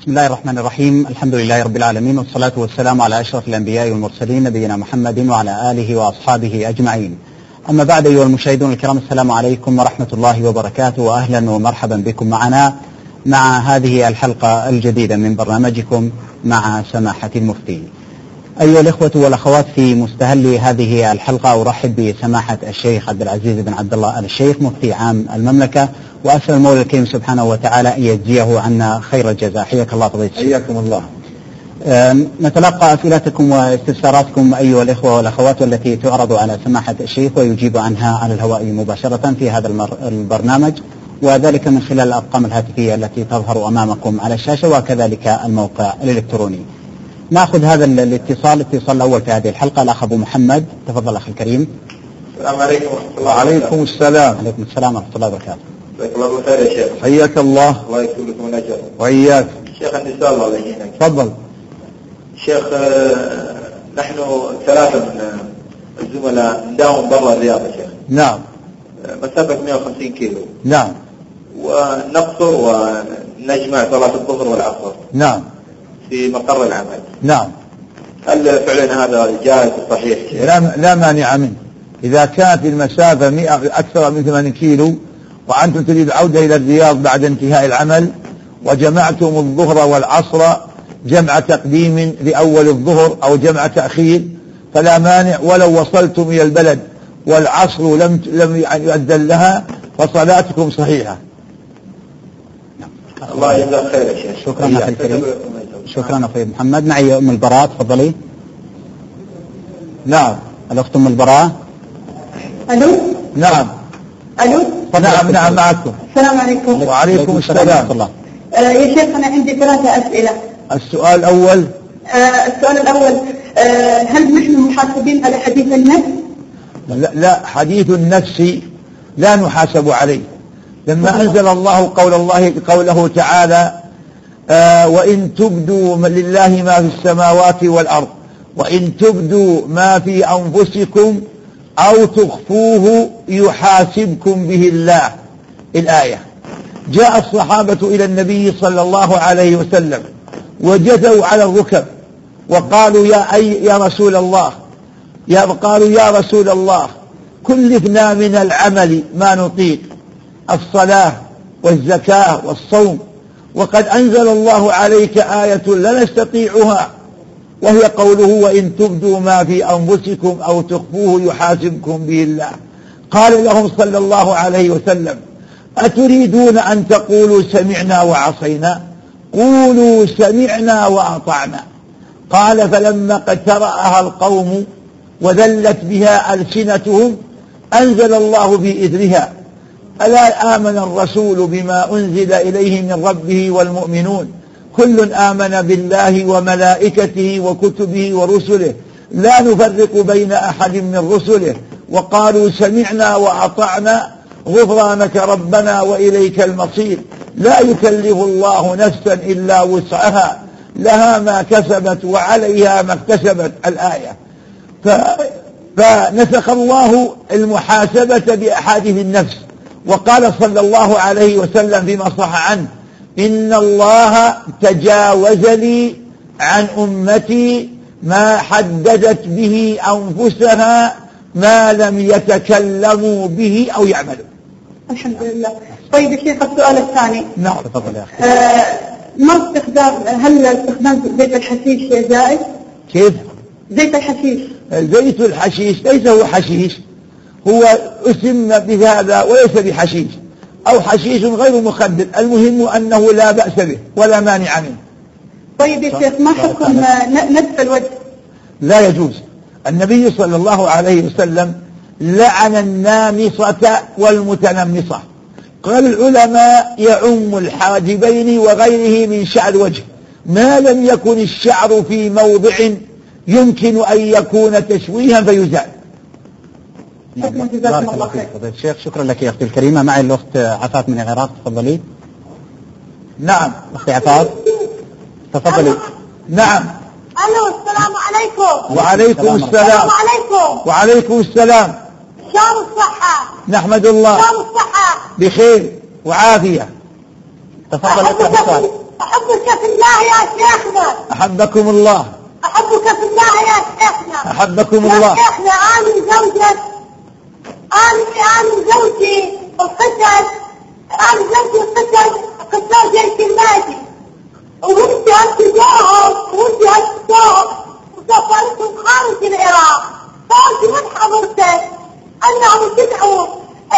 بسم الله الرحمن الرحيم. الحمد لله رب العالمين والصلاة والسلام على أشرف الأنبياء والمرسلين نبينا محمد وعلى آله وأصحابه أجمعين. أما بعد أيها المشاهدون الكرام السلام عليكم ورحمة الله وبركاته وأهلا ومرحبا بكم معنا مع هذه الحلقة الجديدة من برنامجكم مع سماحة المفتي. أيها الإخوة والأخوات في مستهل هذه الحلقة أرحب بسماحة الشيخ عبد العزيز بن عبد الله آل الشيخ مفتي عام المملكة وأسأل المولى الكريم سبحانه وتعالى أن يجزيه عنا خير الجزاء. حياك الله فضيلة حياكم الله. نتلقى أسئلتكم واستفساراتكم أيها الإخوة والأخوات والتي تعرض على سماحة الشيخ ويجيب عنها على الهواء مباشرة في هذا. البرنامج وذلك من خلال الأرقام الهاتفية التي تظهر أمامكم على الشاشة وكذلك الموقع الإلكتروني. نأخذ هذا الاتصال الاتصال الأول في هذه الحلقة الأخ أبو محمد. تفضل أخي الكريم. السلام عليكم ورحمة الله وعليكم السلام عليكم السلام ورحمة الله وبركاته. جزاك الله يا شيخ حياك الله الله يكتب لكم الأجر وإياك شيخ عندي سؤال الله يهينك تفضل شيخ نحن ثلاثة من الزملاء نداوم برا الرياض يا شيخ نعم مسافة 150 كيلو نعم ونقصر ونجمع صلاة الظهر والعصر نعم في مقر العمل نعم هل فعلا هذا جائز وصحيح شيخ؟ لا لا مانع منه إذا كانت المسافة 100 أكثر من 80 كيلو وأنتم تريد العودة إلى الرياض بعد انتهاء العمل وجمعتم الظهر والعصر جمع تقديم لأول الظهر أو جمع تأخير فلا مانع ولو وصلتم إلى البلد والعصر لم لم يعني يؤذن لها فصلاتكم صحيحة. الله يجزاك خير يا شيخ. شكرا أخي الكريم. شكرا أخي محمد. معي أم البراء تفضلي. نعم. الأخت أم البراء؟ ألو؟ نعم. ألو؟ نعم نعم معكم. السلام عليكم. وعليكم السلام. الله. آه يا شيخ أنا عندي ثلاثة أسئلة. السؤال الأول. آه السؤال الأول آه هل نحن محاسبين على حديث النفس؟ لا, لا حديث النفس لا نحاسب عليه. لما أنزل الله قول الله قوله تعالى آه وإن تبدوا لله ما في السماوات والأرض وإن تبدوا ما في أنفسكم أو تخفوه يحاسبكم به الله. الآية. جاء الصحابة إلى النبي صلى الله عليه وسلم وجدوا على الركب وقالوا يا أي يا رسول الله. يا قالوا يا رسول الله كلفنا من العمل ما نطيق. الصلاة والزكاة والصوم. وقد أنزل الله عليك آية لا نستطيعها وهي قوله وإن تبدوا ما في أنفسكم أو تخفوه يحاسبكم به الله. قال لهم صلى الله عليه وسلم أتريدون أن تقولوا سمعنا وعصينا؟ قولوا سمعنا وأطعنا. قال فلما اقترأها القوم وذلت بها ألسنتهم أنزل الله في إذرها ألا آمن الرسول بما أنزل إليه من ربه والمؤمنون؟ كل آمن بالله وملائكته وكتبه ورسله. لا نفرق بين أحد من رسله. وقالوا سمعنا وأطعنا. غفرانك ربنا وإليك المصير. لا يكلف الله نفسا إلا وسعها. لها ما كسبت وعليها ما اكتسبت الآية. ف... فنسخ الله المحاسبة بأحاديث النفس. وقال صلى الله عليه وسلم فيما صح عنه إن الله تجاوز لي عن أمتي ما حددت به أنفسها ما لم يتكلموا به أو يعملوا. الحمد لله طيب يا شيخ السؤال الثاني. نعم تفضل يا أخي. آه ما استخدام هل استخدام زيت الحشيش جائز؟ كيف؟ زيت الحشيش. زيت الحشيش ليس هو حشيش هو أسم بهذا وليس بحشيش. أو حشيش غير مخدر. المهم أنه لا بأس به ولا مانع منه. طيب يا شيخ ما حكم نتف الوجه؟ لا يجوز. النبي صلى الله عليه وسلم لعن النامصة والمتنمصة. قال العلماء يعم الحاجبين وغيره من شعر الوجه. ما لم يكن الشعر في موضع يمكن أن يكون تشويها فيزال. بارك الله فيك. فضيلة الشيخ شكرا لك يا أختي الكريمة. معي الأخت عفاف من العراق تفضلي. نعم. أختي عفاف تفضلي. نعم. ألو السلام عليكم. وعليكم السلام عليكم. وعليكم السلام. شلون الصحة؟ نحمد الله. الصحة؟ بخير وعافية. تفضل اطرح السؤال أحبك في الله يا شيخنا. أحبكم الله. أحبك في الله يا شيخنا. أحبكم يا الله شيخنا أنا زوجك. أنا أنا زوجي القتل أنا زوجي القتل قتال جيش النادي. وانت هتجاهب وانت هتجاهب وسافرتم خارج العراق. فانت من حضرتك انهم تدعوا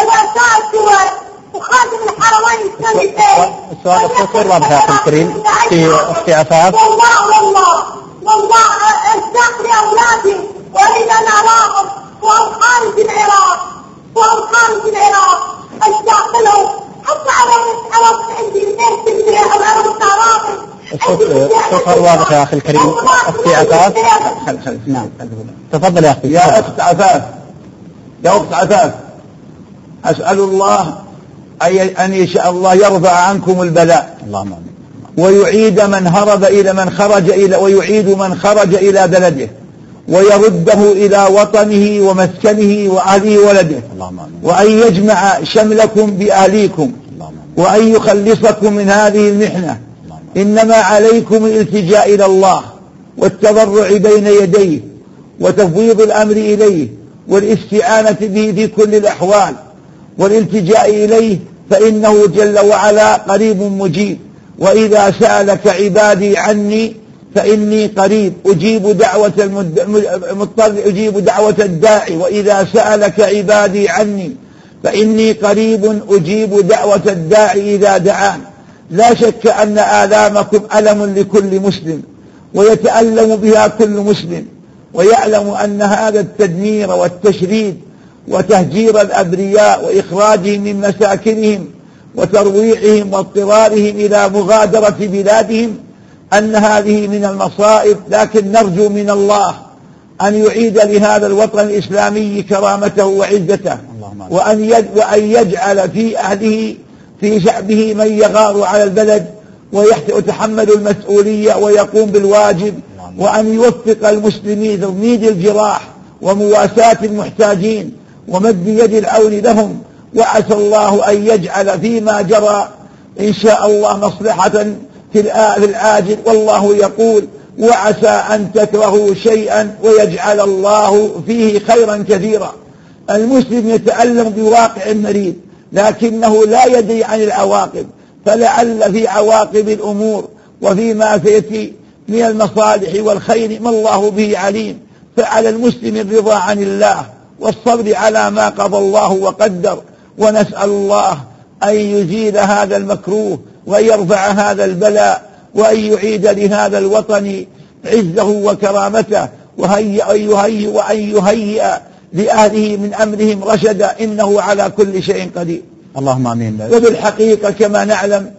الرؤساء الدول وخادم الحرمين الشريفين السؤال الصوت غير واضح يا أخي الكريم. أختي- أختي عفاف. والله والله والله اشتاق لاولادي وأريد أن أراهم وهم خارج العراق. وهم خارج العراق اشتاق لهم حتى على على عندي 200% أو على مستعراضي الصوت غير واضح يا أخي الكريم. أختي عفاف خل خل نعم تفضل يا أختي. يا أخت عفاف يا أخت عفاف أسأل الله أن يشاء الله يرفع عنكم البلاء. اللهم آمين. ويعيد من هرب إلى من خرج إلى ويعيد من خرج إلى بلده. ويرده إلى وطنه ومسكنه وأهله ولده وأن يجمع شملكم بأهليكم. آمين. وأن يخلصكم من هذه المحنة. إنما عليكم الالتجاء إلى الله والتضرع بين يديه وتفويض الأمر إليه والاستعانة به في كل الأحوال والالتجاء إليه فإنه جل وعلا قريب مجيب. وإذا سألك عبادي عني فإني قريب أجيب دعوة المضطر أجيب دعوة الداعي وإذا سألك عبادي عني فإني قريب أجيب دعوة الداعي إذا دعان. لا شك أن آلامكم ألم لكل مسلم ويتألم بها كل مسلم ويعلم أن هذا التدمير والتشريد وتهجير الأبرياء وإخراجهم من مساكنهم وترويعهم واضطرارهم إلى مغادرة بلادهم أن هذه من المصائب لكن نرجو من الله أن يعيد لهذا الوطن الإسلامي كرامته وعزته. وأن يج- وأن يجعل في أهله في شعبه من يغار على البلد ويتحمل المسؤولية ويقوم بالواجب وأن يوفق المسلمين تضميد الجراح ومواساة المحتاجين ومد يد العون لهم وعسى الله أن يجعل فيما جرى إن شاء الله مصلحة في الآ- في العاجل والله يقول وعسى أن تكرهوا شيئا ويجعل الله فيه خيرا كثيرا. المسلم يتألم بواقع مريض لكنه لا يدري عن العواقب فلعل في عواقب الأمور وفيما سيأتي من المصالح والخير ما الله به عليم. فعلى المسلم الرضا عن الله والصبر على ما قضى الله وقدر ونسأل الله أن يزيل هذا المكروه وأن يرفع هذا البلاء وأن يعيد لهذا الوطن عزه وكرامته وهيئ يهيئ وأن يهيئ لأهله من أمرهم رشدا إنه على كل شيء قدير. اللهم آمين. وبالحقيقة كما نعلم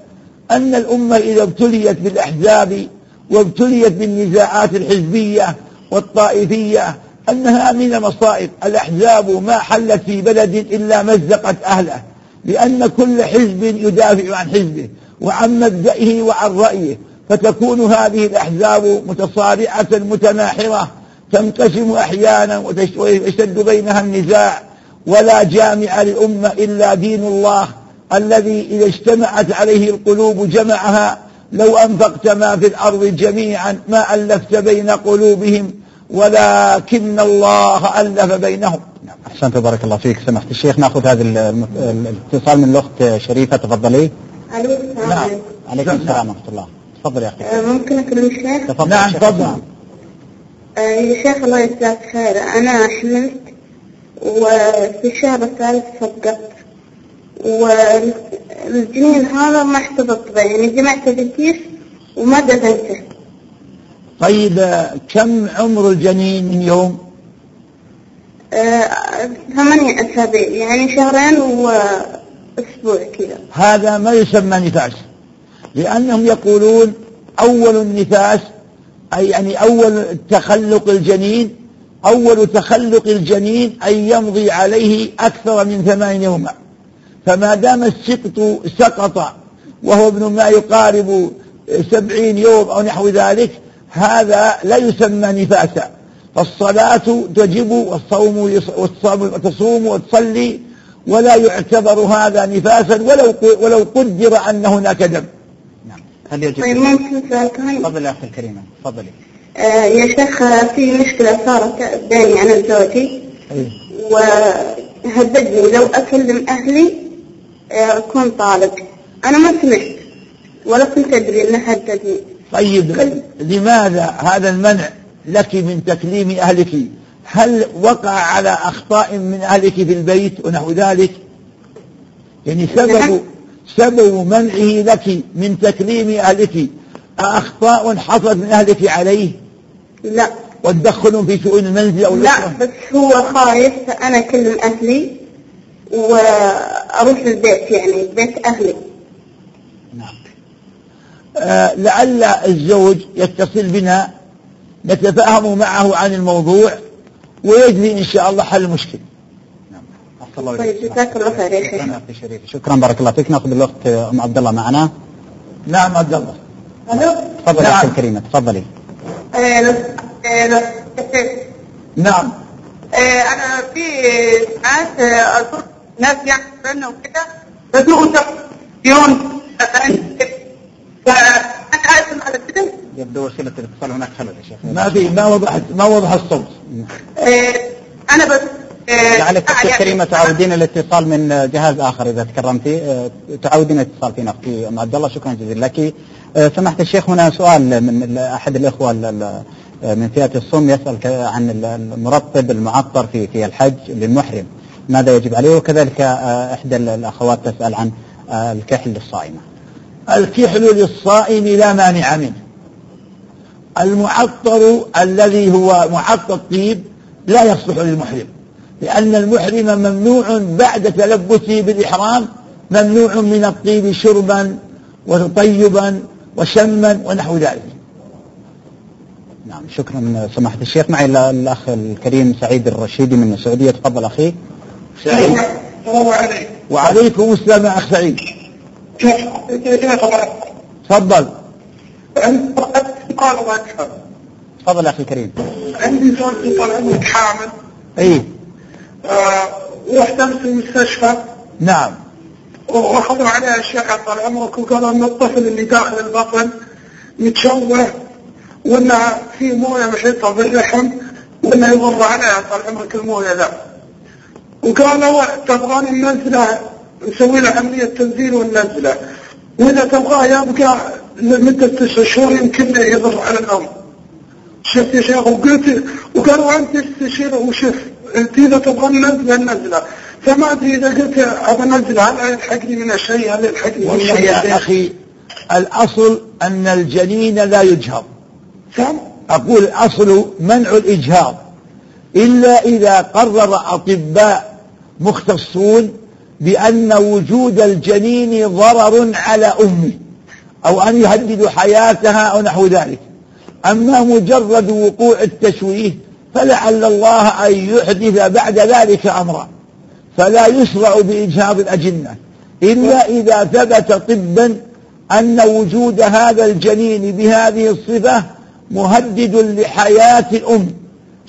أن الأمة إذا ابتليت بالأحزاب وابتليت بالنزاعات الحزبية والطائفية أنها من المصائب الأحزاب ما حلت في بلد إلا مزقت أهله لأن كل حزب يدافع عن حزبه. وعن مبدئه وعن رأيه فتكون هذه الأحزاب متصارعة متناحرة تنقسم أحيانا ويشتد بينها النزاع ولا جامع للأمة إلا دين الله الذي إذا اجتمعت عليه القلوب جمعها لو أنفقت ما في الأرض جميعا ما ألفت بين قلوبهم ولكن الله ألف بينهم. نعم، أحسنت بارك الله فيك. سمحت الشيخ نأخذ هذا الاتصال من الأخت شريفة تفضلي. السلام نعم. عليكم. عليكم السلام ورحمة الله. تفضل يا أخي. آه، ممكن اكلم الشيخ؟ تفضل. نعم، يا شيخ. تفضل. آه، يا شيخ الله يجزاك خير. أنا حملت وفي الشهر الثالث سقطت والجنين هذا ما احتفظت به. يعني جمعته في الكيس وما دفنته. طيب آه، كم عمر الجنين من يوم؟ آه، ثمانية أسابيع. يعني شهرين وأسبوع كذا هذا ما يسمى نفاس. لأنهم يقولون أول النفاس أي يعني أول تخلق الجنين أول تخلق الجنين أن يمضي عليه أكثر من ثمان يوما. فما دام السقط سقط وهو ابن ما يقارب سبعين يوم أو نحو ذلك هذا لا يسمى نفاسا. فالصلاة تجب والصوم والصوم وتصوم وتصلي ولا يعتبر هذا نفاسا ولو ولو قدر أن هناك دم. هل يجب طيب ممكن سؤال كمان يا أختي الكريمة تفضلي. آه يا شيخ في مشكلة صارت بيني أنا وزوجي. وهددني لو أكلم أهلي آه، أكون طالق. أنا ما سمعت ولا كنت أدري إنه هددني طيب لماذا هذا المنع لك من تكليم أهلك؟ هل وقع على أخطاء من أهلك في البيت ونحو ذلك؟ يعني سبب. سبب منعه لك من تكليم أهلك. أخطاء حصلت من أهلك عليه؟ لا. والتدخل في شؤون المنزل أو لا بس هو خايف. أنا أكلم أهلي وأروح البيت يعني بيت أهلي. نعم. آه، لعل الزوج يتصل بنا نتفاهم معه عن الموضوع ويجري إن شاء الله حل المشكلة نعم. أحسن الله طيب إليك. جزاك الله خير يا شكرا شيخ شريفة شكرا بارك الله فيك. نأخذ الأخت أم عبد الله معنا. نعم عبد الله. ألو؟ تفضلي يا نعم. أختي الكريمة تفضلي. لو- لو- نعم. أنا في ساعات آه، ازور ناس يعني فن وكده بدوق تلفزيون يبدو وسيلة الاتصال هناك خلل يا شيخ. ما في ما وضح ما وضح الصوت. آه، أنا بس آه، لعلك أختي يعني- الكريمة تعودين الاتصال من جهاز آخر إذا تكرمتي. آه، تعودين الاتصال فينا. أختي أم عبد الله شكرا جزيلا لك. سمحت الشيخ هنا سؤال من ال- أحد الإخوة ال- ال- آه، من فئة الصم يسأل ك- عن ال- المرطب المعطر في في الحج للمحرم. ماذا يجب عليه؟ وكذلك آه، إحدى ال- الأخوات تسأل عن آه، الكحل للصائمة الكحل للصائم لا مانع منه. المعطر الذي هو معطر طيب لا يصلح للمحرم لأن المحرم ممنوع بعد تلبسه بالإحرام ممنوع من الطيب شربا وطيبا وشما ونحو ذلك. نعم شكرا. سماحة الشيخ معي ال- الأخ الكريم سعيد الرشيدي من السعودية. تفضل أخي. سعيد. السلام عليكم. وعليكم السلام يا أخ سعيد. كيف كيف تفضل عندي قال الله أكبر تفضل أخي الكريم. عندي زوجتي طال عمرك حامل. أي. آه، امس المستشفى. نعم. وأخذوا عليها اشعه طال عمرك وقالوا إن الطفل اللي داخل البطن متشوه وانها في موية محيطة بالرحم وانه يضر عليها طال عمرك الموية ذا. وقالوا تبغاني ننزله نسوي له عملية تنزيل وننزله وإذا تبغاه يبقى لمدة تسع شهور يمكن يضر على الام شفت يا شيخ؟ وقلت وقالوا أنت استشير وشوف أنت إذا تبغى ننزله ننزله فما أدري إذا قلت ابى انزله هل يلحقني من الشيء؟ هل يلحقني من والله الشيء؟ يا أخي الأصل أن الجنين لا يجهر. فهم؟ أقول الأصل منع الإجهاض إلا إذا قرر أطباء مختصون بأن وجود الجنين ضرر على أمه أو أن يهدد حياتها أو نحو ذلك. أما مجرد وقوع التشويه فلعل الله أن يحدث بعد ذلك أمرا. فلا يشرع بإجهاض الأجنة. إلا إذا ثبت طبا أن وجود هذا الجنين بهذه الصفة مهدد لحياة الأم.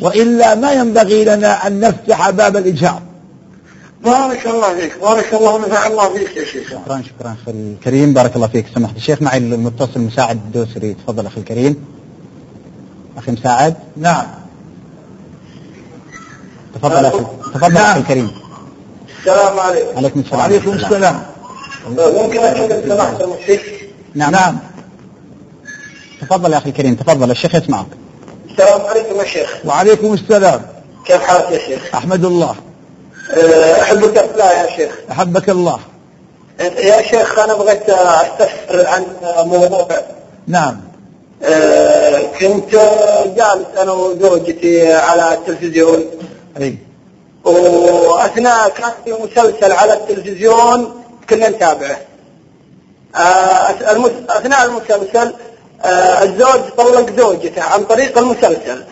وإلا ما ينبغي لنا أن نفتح باب الإجهاض. بارك الله فيك بارك الله ونفع الله فيك يا شيخ. شكرا شكرا أخي الكريم. بارك الله فيك. سماحة الشيخ معي المتصل مساعد الدوسري تفضل أخي الكريم. أخي مساعد؟ نعم. تفضل أخي تفضل نعم. أخي الكريم. السلام عليكم. عليكم السلام. وعليكم. السلام. ممكن اكلم سماحه المشيخ نعم. نعم. تفضل يا أخي الكريم. تفضل. الشيخ يسمعك. السلام عليكم يا شيخ. وعليكم السلام. كيف حالك يا شيخ؟ أحمد الله. أحبك في الله يا شيخ. أحبك الله. يا شيخ أنا بغيت أستفسر عن موضوع. نعم. أه، كنت جالس أنا وزوجتي على التلفزيون. أي. وأثناء كان في مسلسل على التلفزيون كنا نتابعه. آه، أثناء المسلسل آه، الزوج طلق زوجته عن طريق المسلسل.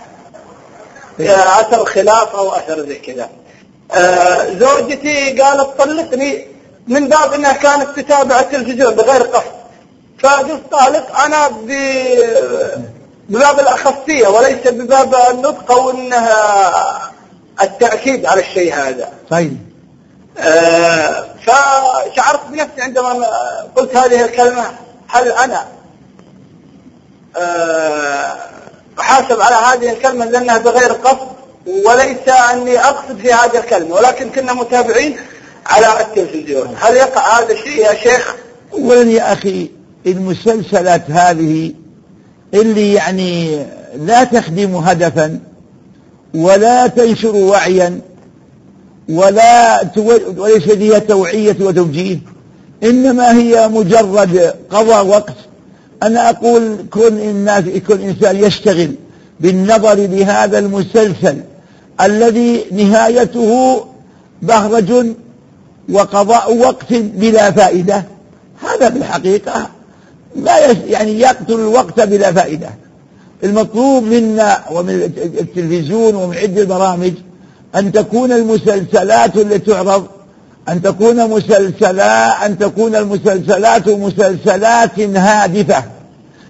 آه، أثر خلاف أو أثر زي كذا. آه، زوجتي قالت طلقني من باب إنها كانت تتابع التلفزيون بغير قصد. فقلت طالق أنا ب- بباب الأخصية وليس بباب النطق أو إنها التأكيد على الشيء هذا. طيب. آه، فشعرت بنفسي عندما قلت هذه الكلمة هل أنا آه، أحاسب على هذه الكلمة لأنها بغير قصد؟ وليس أني أقصد في هذه الكلمة ولكن كنا متابعين على التلفزيون. هل يقع هذا الشيء يا شيخ؟ أولا يا أخي المسلسلات هذه اللي يعني لا تخدم هدفا ولا تنشر وعيا ولا وليس فيها توعية وتوجيه إنما هي مجرد قضاء وقت. أنا أقول كن الناس كل إنسان يشتغل بالنظر لهذا المسلسل. الذي نهايته بهرج وقضاء وقت بلا فائدة. هذا بالحقيقة لا يعني يقتل الوقت بلا فائدة. المطلوب منا ومن التلفزيون ومن عدة البرامج أن تكون المسلسلات التي تعرض أن تكون مسلسلات أن تكون المسلسلات مسلسلات هادفة.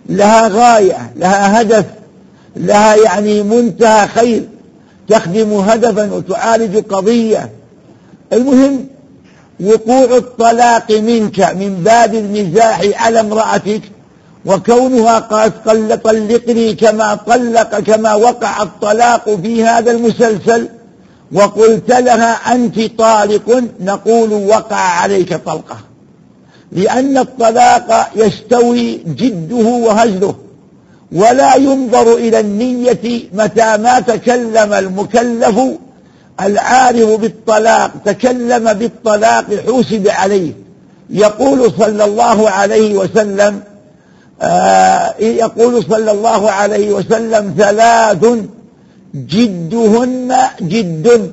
لها غاية لها هدف لها يعني منتهى خير. تخدم هدفا وتعالج قضية. المهم وقوع الطلاق منك من باب المزاح على امرأتك وكونها قالت قل طلقني كما طلق كما وقع الطلاق في هذا المسلسل وقلت لها أنت طالق نقول وقع عليك طلقة. لأن الطلاق يستوي جده وهزله. ولا ينظر إلى النية متى ما تكلم المكلف. العارف بالطلاق تكلم بالطلاق حوسب عليه. يقول صلى الله عليه وسلم آه يقول صلى الله عليه وسلم ثلاث جدهن جد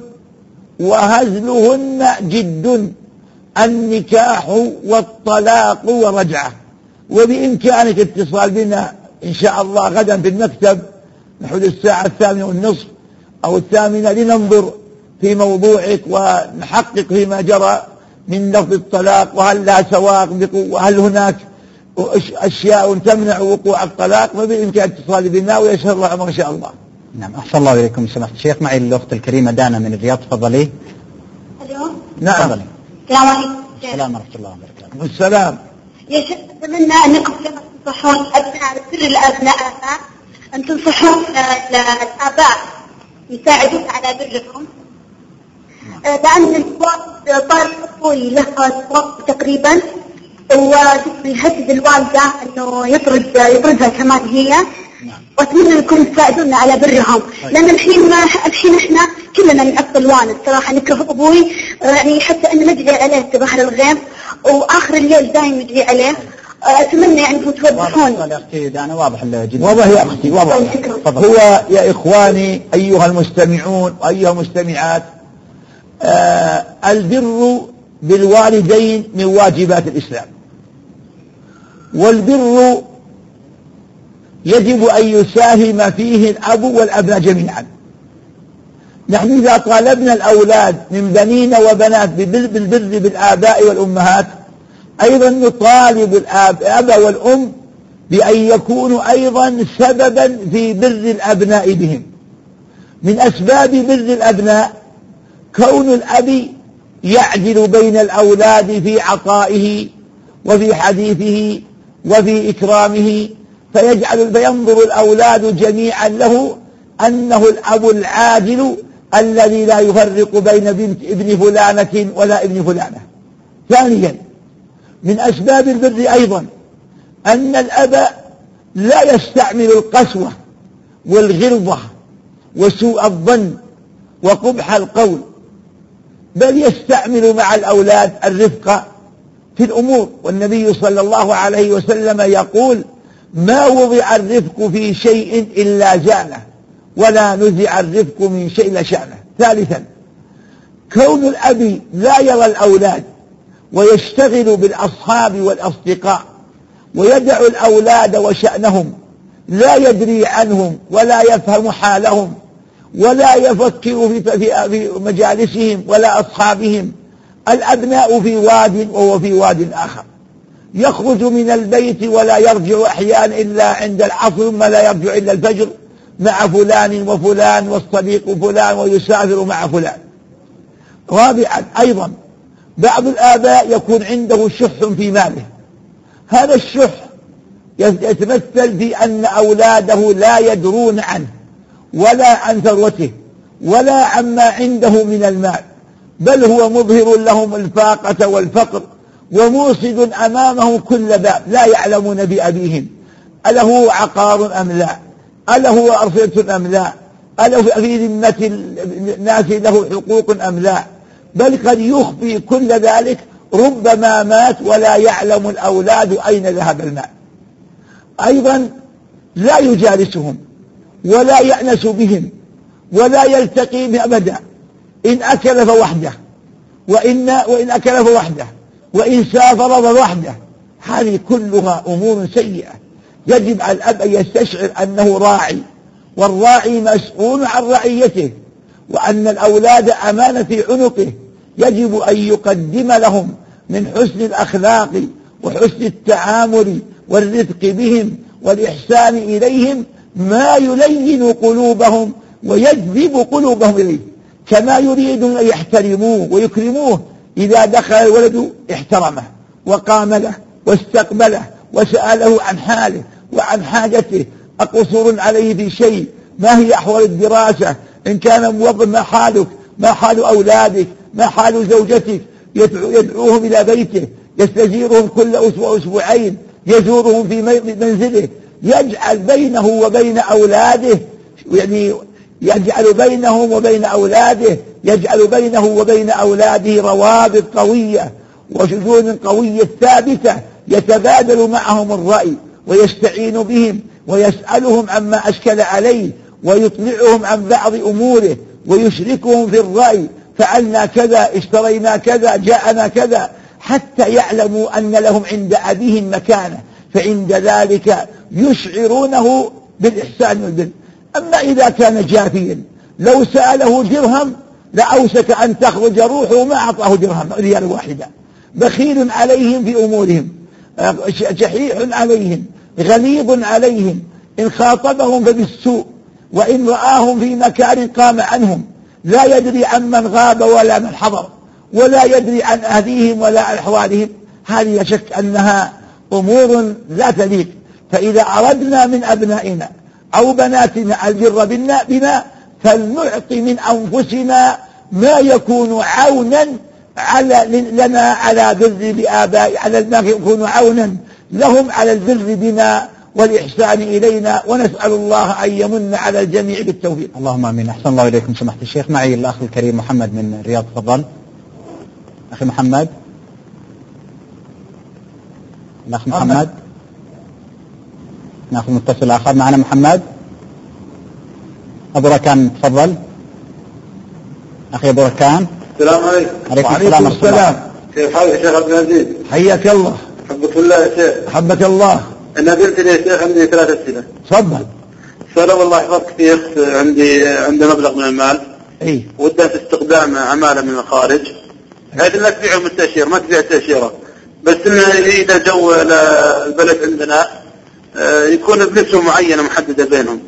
وهزلهن جد. النكاح والطلاق ورجعه وبإمكانك اتصال بنا إن شاء الله غدا في المكتب نحو الساعة الثامنة والنصف أو الثامنة لننظر في موضوعك ونحقق فيما جرى من لفظ الطلاق وهل لا سواق وهل هناك أشياء تمنع وقوع الطلاق؟ فبإمكان اتصال بنا ويسر الله عمر إن شاء الله. نعم أحسن الله إليكم سماحة الشيخ. معي الأخت الكريمة دانا من الرياض تفضلي. ألو؟ نعم. تفضلي السلام عليكم. السلام ورحمة الله وبركاته. والسلام. يا شيخ أتمنى أنكم كما تنصحون أبناء سر الأبناء أن تنصحون الآباء. يساعدون على برهم آه، لأن الوالد طارق طويل له وقت تقريبا. ويهدد الوالدة إنه يطرد يطردها كمان هي. وأتمنى انكم تساعدونا على برهم لأن الحين ما الحين إحنا كلنا نعق الوالد. صراحة نكره أبوي. يعني حتى أن نجري عليه بحر الغيم. وآخر الليل دايم يجري عليه. أتمنى يعني توضحون. يا أختي دانا واضح جدا. واضح يا أختي واضح. تفضل. هو يا إخواني أيها المستمعون وأيها المستمعات آه البر بالوالدين من واجبات الإسلام. والبر يجب أن يساهم فيه الأب والأبناء جميعا. نحن إذا طالبنا الأولاد من بنين وبنات بالبر بالبر بالآباء والأمهات أيضا نطالب الآب والأم بأن يكونوا أيضا سببا في بر الأبناء بهم. من أسباب بر الأبناء كون الأب يعدل بين الأولاد في عطائه وفي حديثه وفي إكرامه فيجعل فينظر الأولاد جميعا له أنه الأب العادل الذي لا يفرق بين بنت ابن فلانة ولا ابن فلانة. ثانيا من أسباب البر أيضا أن الأب لا يستعمل القسوة والغلظة وسوء الظن وقبح القول بل يستعمل مع الأولاد الرفق في الأمور. والنبي صلى الله عليه وسلم يقول ما وضع الرفق في شيء إلا زانه ولا نزع الرفق من شيء إلا شأنه ثالثا كون الأب لا يرى الأولاد ويشتغل بالأصحاب والأصدقاء ويدع الأولاد وشأنهم لا يدري عنهم ولا يفهم حالهم ولا يفكر في مجالسهم ولا أصحابهم. الأبناء في واد وهو في واد آخر. يخرج من البيت ولا يرجع أحيانا إلا عند العصر ثم لا يرجع إلا الفجر مع فلان وفلان والصديق فلان ويسافر مع فلان. رابعا أيضا بعض الآباء يكون عنده شح في ماله. هذا الشح يتمثل في أن أولاده لا يدرون عنه ولا عن ثروته ولا عما عنده من المال بل هو مظهر لهم الفاقة والفقر وموصد أمامه كل باب لا يعلمون بأبيهم. أله عقار أم لا؟ أله أرصدة أم لا؟ أله في ذمة الناس له حقوق أم لا؟ بل قد يخفي كل ذلك ربما مات ولا يعلم الأولاد أين ذهب المال أيضا لا يجالسهم ولا يأنس بهم ولا يلتقي أبدا. إن أكل فوحده وإن, وإن أكل فوحده وإن سافر فوحده. هذه كلها أمور سيئة. يجب على الأب أن يستشعر أنه راعي والراعي مسؤول عن رعيته. وأن الأولاد أمانة في عنقه. يجب أن يقدم لهم من حسن الأخلاق وحسن التعامل والرفق بهم والإحسان إليهم ما يلين قلوبهم ويجذب قلوبهم إليه. كما يريد أن يحترموه ويكرموه إذا دخل الولد احترمه وقام له واستقبله وسأله عن حاله وعن حاجته. أقصور عليه في شيء؟ ما هي أحوال الدراسة؟ إن كان موظف ما حالك؟ ما حال أولادك؟ ما حال زوجتك؟ يدعو يدعوهم إلى بيته يستجيرهم كل أسبوع أسبوعين يزورهم في منزله. يجعل بينه وبين أولاده يعني يجعل بينهم وبين أولاده يجعل بينه وبين أولاده روابط قوية وشجون قوية ثابتة يتبادل معهم الرأي ويستعين بهم ويسألهم عما أشكل عليه ويطلعهم عن بعض أموره ويشركهم في الرأي فعلنا كذا اشترينا كذا جاءنا كذا حتى يعلموا أن لهم عند أبيهم مكانة فعند ذلك يشعرونه بالإحسان والبر أما إذا كان جافيا لو سأله درهم لأوشك أن تخرج روحه ما أعطاه درهم ريال واحدة. بخيل عليهم في أمورهم شحيح عليهم غليظ عليهم إن خاطبهم فبالسوء وإن رآهم في مكان قام عنهم. لا يدري عن من غاب ولا من حضر ولا يدري عن أهليهم ولا أحوالهم هذه شك أنها أمور لا تليق فإذا أردنا من أبنائنا أو بناتنا البر بنا, فلنعطي من أنفسنا ما يكون عونا على لنا على بر بآباء على ما يكون عونا لهم على البر بنا. والإحسان إلينا ونسأل الله أن يمن على الجميع بالتوفيق. اللهم آمين. أحسن الله إليكم سماحة الشيخ. معي الأخ الكريم محمد من الرياض تفضل. أخي محمد. الأخ محمد. ناخذ متصل آخر. معنا محمد. أبو ركان تفضل. أخي أبو ركان. السلام عليكم. عليكم السلام ورحمة الله. السلام. كيف حالك يا شيخ عبد العزيز؟ حياك الله. حبك الله يا شيخ. حبك الله. أنا قلت لي يا شيخ عندي ثلاث أسئلة. تفضل. سؤال والله يحفظك شيخ. عندي عنده مبلغ من المال. إي. وده في استخدام عماله من الخارج. بحيث لا تبيعه من التأشيرة ما تبيع التأشيرة. بس انه إذا جو البلد عندنا آه، يكون بنسبه معينه محددة بينهم.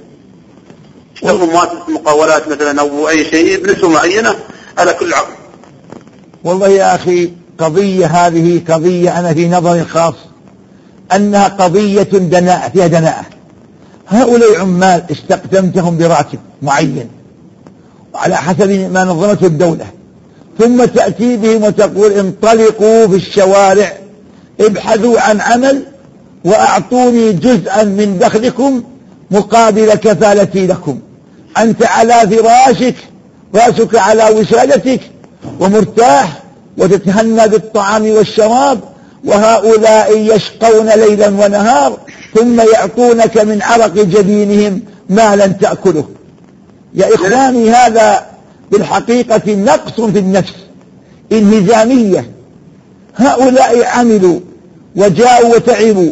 يشتغلوا مؤسسة مقاولات مثلا أو أي شيء بنسبه معينة على كل عقد. والله يا أخي قضية هذه قضية أنا في نظري الخاص أنها قضية دناءة فيها دناءة. هؤلاء عمال استقدمتهم براتب معين على حسب ما نظمته الدولة. ثم تأتي بهم وتقول انطلقوا في الشوارع ابحثوا عن عمل وأعطوني جزءا من دخلكم مقابل كفالتي لكم. أنت على فراشك رأسك على وسادتك ومرتاح وتتهنى بالطعام والشراب وهؤلاء يشقون ليلا ونهار ثم يعطونك من عرق جبينهم ما لن تأكله. يا إخواني هذا بالحقيقة نقص في النفس إنهزامية. هؤلاء عملوا وجاءوا وتعبوا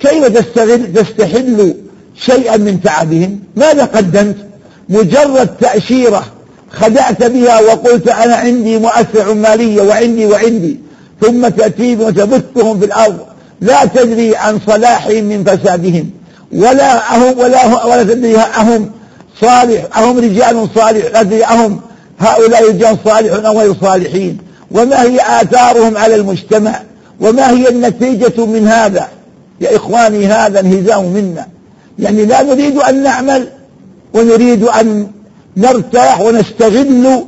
كيف تستغل تستحل شيئا من تعبهم؟ ماذا قدمت؟ مجرد تأشيرة خدعت بها وقلت أنا عندي مؤسسة عمالية وعندي وعندي. ثم تأتيهم وتبثهم في الأرض. لا تدري عن صلاحهم من فسادهم. ولا أهم ولا ولا تدري أهم صالح أهم رجال صالح. تدري أهم هؤلاء رجال صالحون أو غير صالحين. وما هي آثارهم على المجتمع؟ وما هي النتيجة من هذا؟ يا إخواني هذا انهزام منا. يعني لا نريد أن نعمل ونريد أن نرتاح ونستغل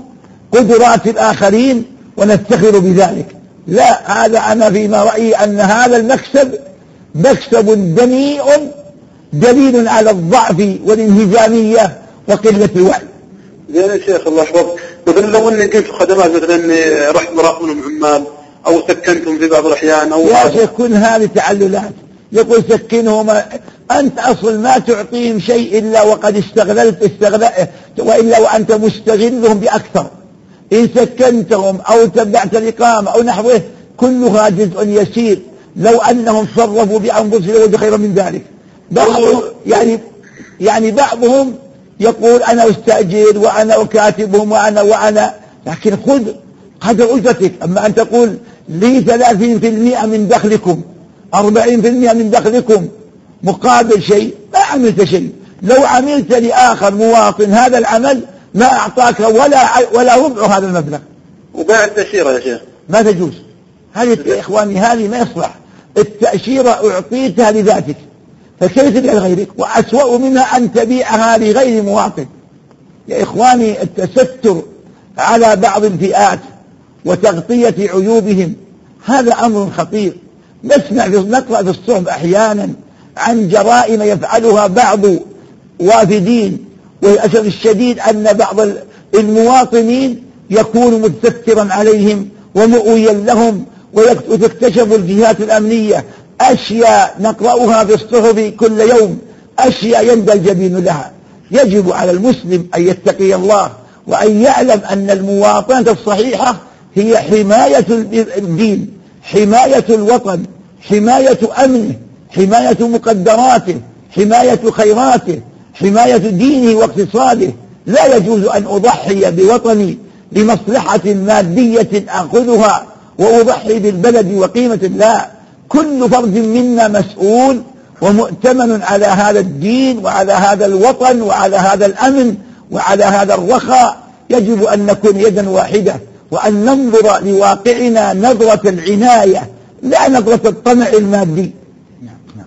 قدرات الآخرين ونفتخر بذلك. لا هذا أنا فيما رأيي أن هذا المكسب مكسب دنيء دليل على الضعف والانهزامية وقلة الوعي. زين يا شيخ الله يحفظك. مثلا لو أني قمت خدمات مثلا اني رحت مراقب منهم عمال أو سكنتهم في بعض الأحيان أو يا شيخ كل هذه تعللات. يقول سكنهم أنت أصل ما تعطيهم شيء إلا وقد استغللت استغلال وإلا وأنت مستغلهم بأكثر. إن سكنتهم أو تبعت الإقامة أو نحوه كلها جزء يسير. لو أنهم صرفوا بأنفسهم لوجد خيرا من ذلك. بعضهم يعني يعني بعضهم يقول أنا أستأجر وأنا أكاتبهم وأنا وأنا. لكن خذ قدر أجرتك أما أن تقول لي ثلاثين في المئة من دخلكم أربعين في المئة من دخلكم مقابل شيء ما عملت شيء. لو عملت لآخر مواطن هذا العمل ما أعطاك ولا ولا ربع هذا المبلغ. وبيع التأشيرة يا شيخ. ما تجوز. هذه يا إخواني هذه ما يصلح. التأشيرة أعطيتها لذاتك. فكيف تبيع لغيرك؟ وأسوأ منها أن تبيعها لغير مواطن. يا إخواني التستر على بعض الفئات وتغطية عيوبهم هذا أمر خطير. نسمع نقرأ في الصحف أحيانا عن جرائم يفعلها بعض وافدين. وللأسف الشديد أن بعض المواطنين يكون متسترا عليهم ومؤويا لهم وتكتشف الجهات الأمنية. أشياء نقرأها في الصحف كل يوم. أشياء يندى الجبين لها. يجب على المسلم أن يتقي الله وأن يعلم أن المواطنة الصحيحة هي حماية الدين حماية الوطن حماية أمنه حماية مقدراته حماية خيراته. حماية دينه واقتصاده لا يجوز أن أضحي بوطني لمصلحة مادية أخذها وأضحي بالبلد وقيمة لا. كل فرد منا مسؤول ومؤتمن على هذا الدين وعلى هذا الوطن وعلى هذا الأمن وعلى هذا الرخاء. يجب أن نكون يدا واحدة وأن ننظر لواقعنا نظرة العناية لا نظرة الطمع المادي.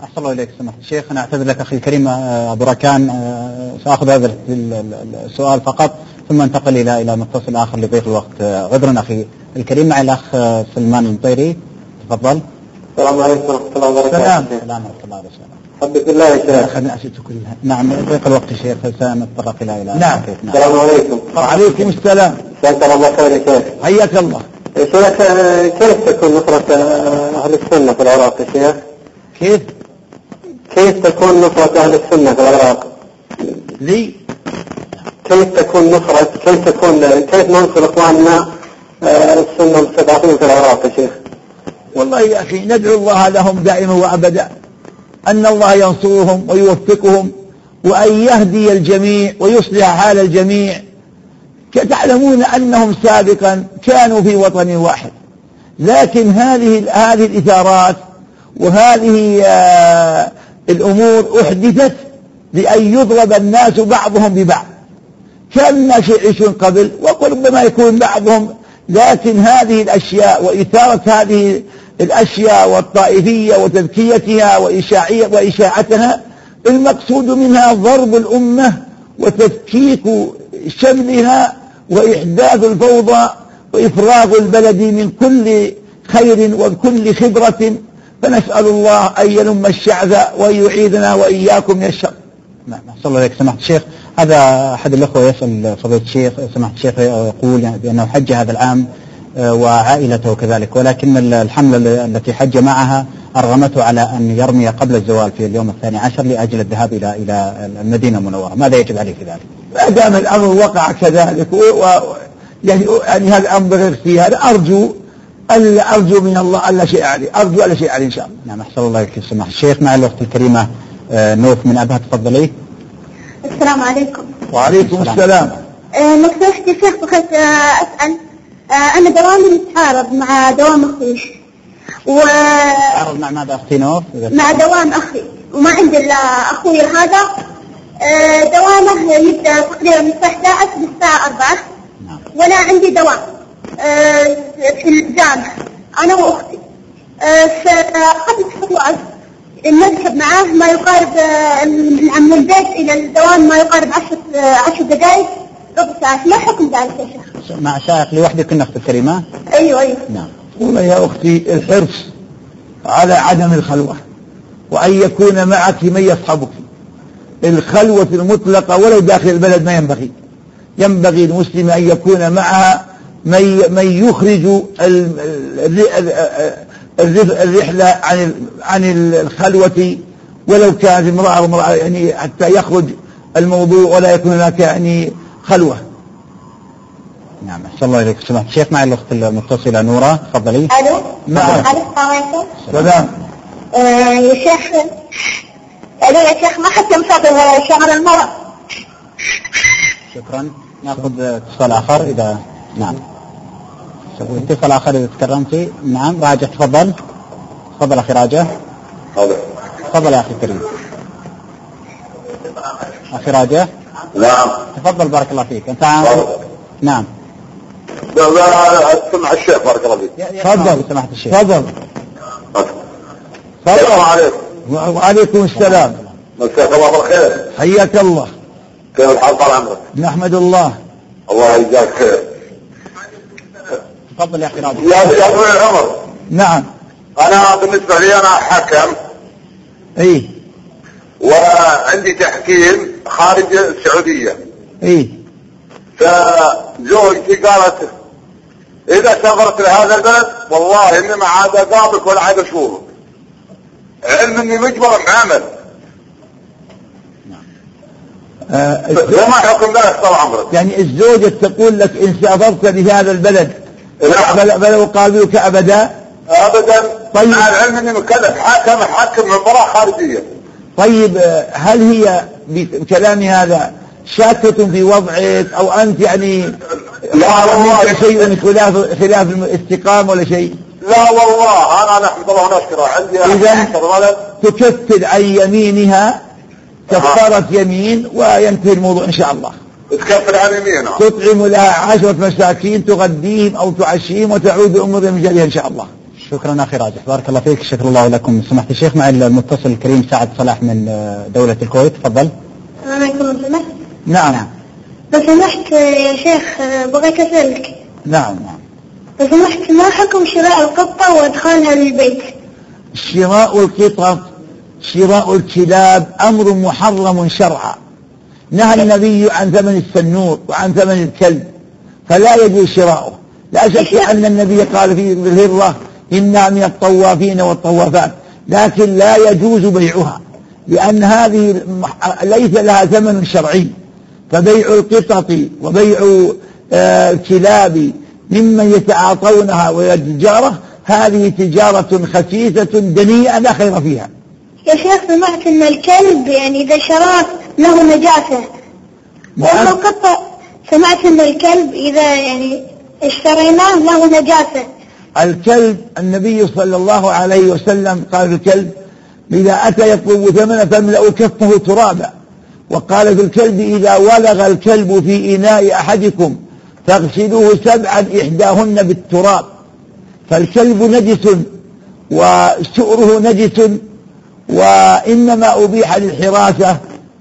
أحسن الله إليك سمحت الشيخ. أنا أعتذر لك أخي الكريم آه، أبو ركان آه، سأخذ هذا السؤال فقط ثم أنتقل إلى إلى متصل آخر لضيق الوقت. آه، عذرا أخي الكريم معي الأخ سلمان المطيري تفضل. السلام عليكم ورحمة الله وبركاته. سلام. السلام ورحمة الله وبركاته. حبك الله يا شيخ. أخذنا أسئلة كلها نعم ضيق الوقت يا شيخ فسنتطرق إلى إلى نعم. السلام عليكم. وعليكم السلام. جزاك الله خير يا شيخ. حياك الله. شيخ كيف تكون نصرة أهل السنة في العراق يا شيخ؟ كيف؟ كيف تكون نصرة أهل السنة في العراق؟ لي كيف تكون نصرة كيف تكون كيف ننصر إخواننا آه، السنة المستضعفين في العراق يا شيخ؟ والله يا أخي ندعو الله لهم دائما وأبدا أن الله ينصرهم ويوفقهم وأن يهدي الجميع ويصلح حال الجميع تعلمون أنهم سابقا كانوا في وطن واحد لكن هذه هذه الإثارات وهذه آه، الأمور أحدثت لأن يضرب الناس بعضهم ببعض. كان الناس يعيشون قبل وربما يكون بعضهم لكن هذه الأشياء وإثارة هذه الأشياء والطائفية وتذكيتها وإشاعية وإشاعتها المقصود منها ضرب الأمة وتفكيك شملها وإحداث الفوضى وإفراغ البلد من كل خير وكل خبرة فنسأل الله أن يلم الشعب وأن يعيذنا وإياكم من الشر. نعم أحسن الله إليك. سمحت الشيخ هذا أحد الأخوة يسأل فضيلة الشيخ سمحت الشيخ يقول يعني بأنه حج هذا العام آه، وعائلته كذلك. ولكن الحملة التي حج معها أرغمته على أن يرمي قبل الزوال في اليوم الثاني عشر لأجل الذهاب إلى إلى المدينة المنورة. ماذا يجب عليه في ذلك؟ ما دام الأمر وقع كذلك و... و... يعني يعني هذا الأمر غير فيه هذا أرجو ألا أرجو من الله ألا شيء عليه. أرجو ألا شيء عليه إن شاء الله. نعم أحسن الله إليك سمحت الشيخ مع الأخت الكريمة آه، نوف من أبها تفضلي. السلام عليكم. وعليكم السلام. السلام. آه، يا شيخ بغيت آه، أسأل. أنا دوامي متعارض مع دوام أخوي تعرض مع ماذا أختي نوف؟ ومع دوام أخي وما عندي إلا أخوي هذا. دوامه يبدأ تقريبا من الساعة 11 للساعة 4 نعم. وأنا عندي دوام. في الجامعة. أنا وأختي. آه، فقبل خطوات نذهب معاه ما يقارب آه، من البيت إلى الدوام ما يقارب عشر آه، عشر دقائق ربع ساعة. ما حكم ذلك يا شيخ؟ مع شائق لوحدك أختي الكريمة أيوه أيوه. نعم. والله يا أختي الحرص على عدم الخلوة وأن يكون معك من يصحبك. الخلوة المطلقة ولو داخل البلد ما ينبغي. ينبغي المسلم أن يكون معها من من يخرج ال- ال- ال- الرحلة عن عن الخلوة ولو كانت امرأة وامرأة يعني حتى يخرج الموضوع ولا يكون هناك يعني خلوة. نعم أحسن الله إليك. سمعت الشيخ معي الأخت المتصلة نورة. تفضلي. ألو؟ نعم. ألو السلام عليكم. سلام آه، يا شيخ ألو يا شيخ ما حكم فضل شهر المرأة؟ شكرا. نأخذ اتصال آخر إذا نعم. اتصال آخر إذا تكرمتي نعم راجع تفضل. تفضل أخي راجع. تفضل. يا أخي الكريم. أخي راجع. نعم. تفضل بارك الله فيك. أنت عام نعم. اسمع الشيخ بارك الله فيك. تفضل. سماحة الشيخ. تفضل. السلام تفضل. عليكم وعليكم السلام. مساك الله بالخير. حياك الله. كيف الحال؟ طال عمرك. نحمد الله. الله يجزاك خير. تفضل يا أخي راجع يا طويل العمر؟ نعم. أنا بالنسبة لي أنا حكم إي. وعندي تحكيم خارج السعودية. إي. فزوجتي قالت إذا سافرت لهذا البلد والله إني ما عاد اقابلك ولا عاد أشوفك. علم إني مجبر بعمل آه فما حكم ذلك طال عمرك. يعني الزوجة تقول لك إن سافرت لهذا البلد فلا فلا أقابلك أبدا. ابدا. طيب. مع العلم اني مكلف حاكم حاكم من مراه خارجية. طيب هل هي بكلام هذا شاكة في وضعك أو أنت يعني لا والله. شيء خلاف خلاف الاستقامة ولا شيء؟ لا والله. أنا نحمد الله ونشكره عندي إذا- 11 ولد. تكفر عن يمينها كفارة يمين وينتهي الموضوع إن شاء الله. تكفر عن يمينه تطعم لها عشرة مساكين تغديهم أو تعشيهم وتعود أمور بمجالها إن شاء الله. شكرا أخي راجح. بارك الله فيك. شكر الله لكم. سماحة الشيخ معي المتصل الكريم سعد صلاح من آه، دولة الكويت. تفضل. السلام عليكم لو سمحت نعم. لو سمحت يا شيخ بغيت أسألك. نعم نعم. لو سمحت ما حكم شراء القطة وإدخالها للبيت؟ شراء القطط شراء الكلاب أمر محرم شرعا. نهى النبي عن ثمن السنور وعن ثمن الكلب فلا يجوز شراؤه. لا شك أن النبي قال في الهرة إنا من الطوافين والطوافات. لكن لا يجوز بيعها لأن هذه ليس لها ثمن شرعي. فبيع القطط وبيع آه، الكلاب ممن يتعاطونها والتجارة هذه تجارة خسيسة دنيئة لا خير فيها. يا شيخ سمعت إن الكلب يعني إذا شراه له نجاسة. نعم. القطة سمعت إن الكلب إذا يعني اشتريناه له نجاسة. الكلب النبي صلى الله عليه وسلم قال الكلب إذا أتى يطلب ثمنه فاملأوا كفه ترابا. وقال في الكلب إذا ولغ الكلب في إناء أحدكم فاغسلوه سبعا إحداهن بالتراب. فالكلب نجس وسؤره نجس وإنما أبيح للحراسة